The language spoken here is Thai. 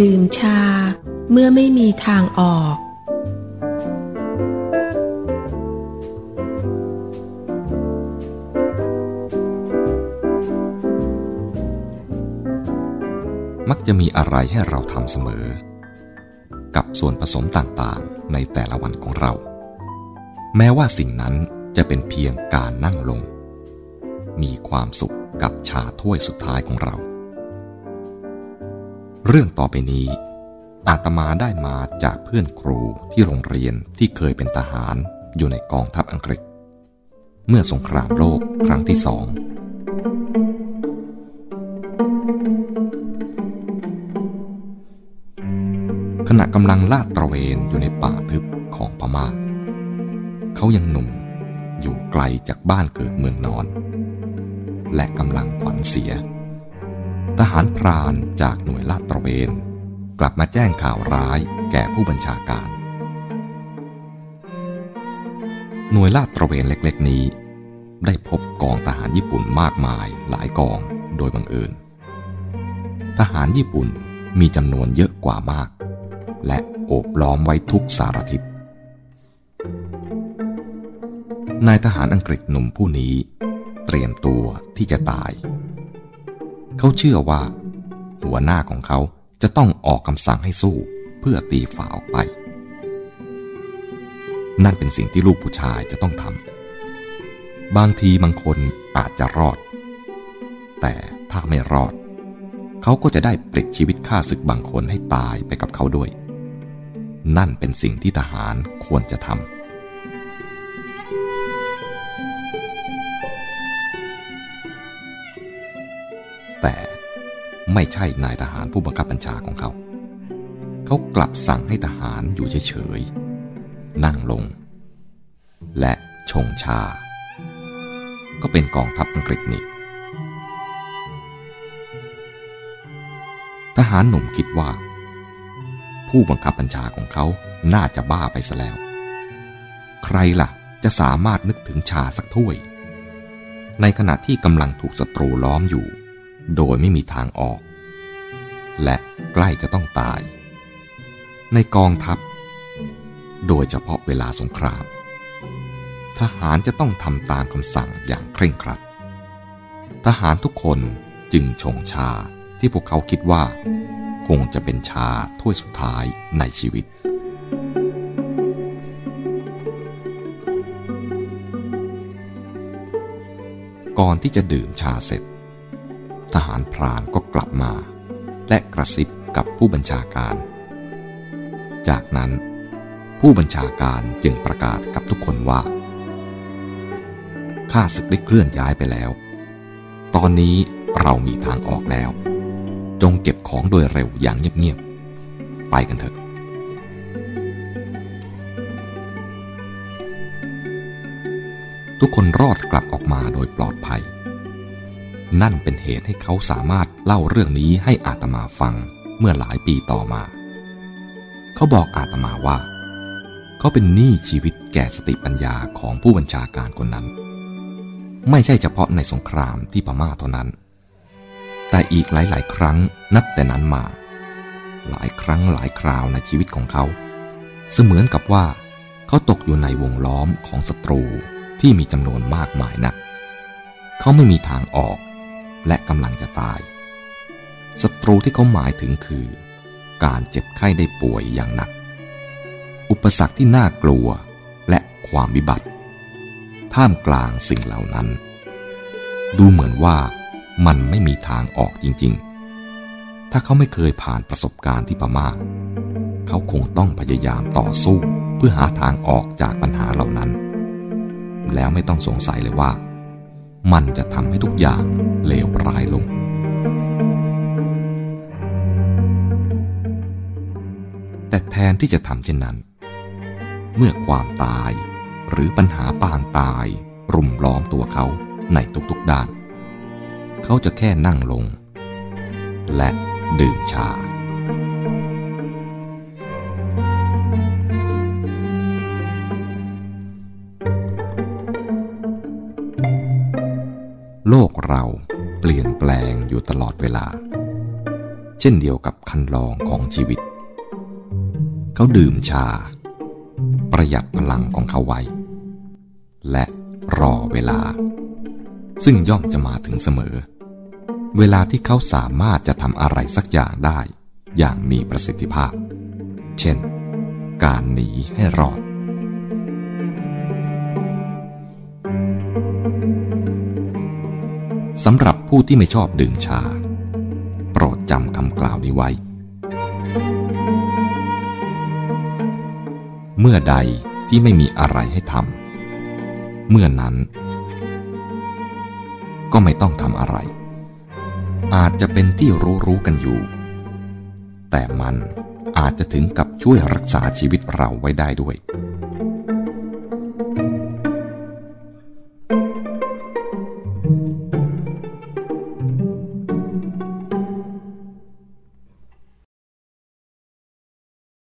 ดื่มชาเมื่อไม่มีทางออก มักจะมีอะไรให้เราทำเสมอ กับส่วนผสมต่างๆในแต่ละวันของเรา แม้ว่าสิ่งนั้นจะเป็นเพียงการนั่งลง มีความสุขกับชาถ้วยสุดท้ายของเรา เรื่องต่อไปนี้ อาตมาได้มาจากเพื่อนครูที่โรงเรียนที่เคยเป็นทหารอยู่ในกองทัพอังกฤษ เมื่อสงครามโลกครั้งที่สอง ขณะกำลังลาดตระเวนอยู่ในป่าทึบของพมา่า เขายังหนุ่มอยู่ไกลจากบ้านเกิดเมืองนอน และกำลังขวัญเสีย ทหารพรานจากหน่วยลาดตระเวน กลับมาแจ้งข่าวร้ายแก่ผู้บัญชาการ หน่วยลาดตระเวนเล็กๆนี้ ได้พบกองทหารญี่ปุ่นมากมายหลายกองโดยบังเอิญ ทหารญี่ปุ่นมีจำนวนเยอะกว่ามาก และโอบล้อมไว้ทุกสารทิศนายทหารอังกฤษหนุ่มผู้นี้ เตรียมตัวที่จะตาย เขาเชื่อว่า หัวหน้าของเขาจะต้องออกคำสั่งให้สู้เพื่อตีฝ่าออกไป นั่นเป็นสิ่งที่ลูกผู้ชายจะต้องทำบางทีบางคนอาจจะรอด แต่ถ้าไม่รอด เขาก็จะได้ปลิดชีวิตฆ่าศึกบางคนให้ตายไปกับเขาด้วย นั่นเป็นสิ่งที่ทหารควรจะทำ แต่ไม่ใช่นายทหารผู้บังคับบัญชาของเขา เขากลับสั่งให้ทหารอยู่เฉยๆ นั่งลง และชงชา ก็เป็นกองทัพอังกฤษนี่ทหารหนุ่มคิดว่า ผู้บังคับบัญชาของเขาน่าจะบ้าไปซะแล้ว ใครล่ะจะสามารถนึกถึงชาสักถ้วย ในขณะที่กำลังถูกศัตรูล้อมอยู่ โดยไม่มีทางออก และใกล้จะต้องตาย ในกองทัพ โดยเฉพาะเวลาสงคราม ทหารจะต้องทำตามคำสั่งอย่างเคร่งครัด ทหารทุกคนจึงชงชาที่พวกเขาคิดว่า คงจะเป็นชาถ้วยสุดท้ายในชีวิตก่อนที่จะดื่มชาเสร็จ ทหารพรานก็กลับมา และกระซิบกับผู้บัญชาการ จากนั้น ผู้บัญชาการจึงประกาศกับทุกคนว่าข้าศึกได้เคลื่อนย้ายไปแล้ว ตอนนี้เรามีทางออกแล้ว จงเก็บของโดยเร็วอย่างเงียบๆ ไปกันเถอะ ทุกคนรอดกลับออกมาโดยปลอดภัย นั่นเป็นเหตุให้เขาสามารถเล่าเรื่องนี้ให้อาตมาฟังเมื่อหลายปีต่อมา เขาบอกอาตมาว่า เขาเป็นหนี้ชีวิตแก่สติปัญญาของผู้บัญชาการคนนั้น ไม่ใช่เฉพาะในสงครามที่พม่าเท่านั้น แต่อีกหลาย ๆ ครั้งนับแต่นั้นมา หลายครั้งหลายคราวในชีวิตของเขา เสมือนกับว่าเขาตกอยู่ในวงล้อมของศัตรูที่มีจำนวนมากมายนัก เขาไม่มีทางออก และกำลังจะตาย ศัตรูที่เขาหมายถึงคือ การเจ็บไข้ได้ป่วยอย่างหนัก อุปสรรคที่น่ากลัวและความวิบัติ ท่ามกลางสิ่งเหล่านั้น ดูเหมือนว่ามันไม่มีทางออกจริง ๆ ถ้าเขาไม่เคยผ่านประสบการณ์ที่พมา่า เขาคงต้องพยายามต่อสู้เพื่อหาทางออกจากปัญหาเหล่านั้น แล้วไม่ต้องสงสัยเลยว่า มันจะทำให้ทุกอย่างเลวร้ายลง แต่แทนที่จะทำเช่นนั้น เมื่อความตายหรือปัญหาปางตายรุมล้อมตัวเขาในทุกๆด้าน เขาจะแค่นั่งลง และดื่มชา โลกเราเปลี่ยนแปลงอยู่ตลอดเวลา เช่นเดียวกับคันลองของชีวิต เขาดื่มชา ประหยัดพลังของเขาไว้ และรอเวลา ซึ่งย่อมจะมาถึงเสมอ เวลาที่เขาสามารถจะทำอะไรสักอย่างได้ อย่างมีประสิทธิภาพ เช่น การหนีให้รอด สำหรับผู้ที่ไม่ชอบดื่มชา โปรดจำคำกล่าวนี้ไว้ เมื่อใดที่ไม่มีอะไรให้ทำเมื่อนั้น ก็ไม่ต้องทำอะไร อาจจะเป็นที่รู้รู้กันอยู่ แต่มันอาจจะถึงกับช่วยรักษาชีวิตเราไว้ได้ด้วย